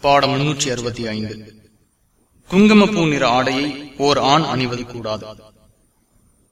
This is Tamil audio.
பாடம் முன்னூற்றி அறுபத்தி ஐந்து. குங்குமப்பூ நிற ஆடையை ஓர் ஆண் அணிவது கூடாது.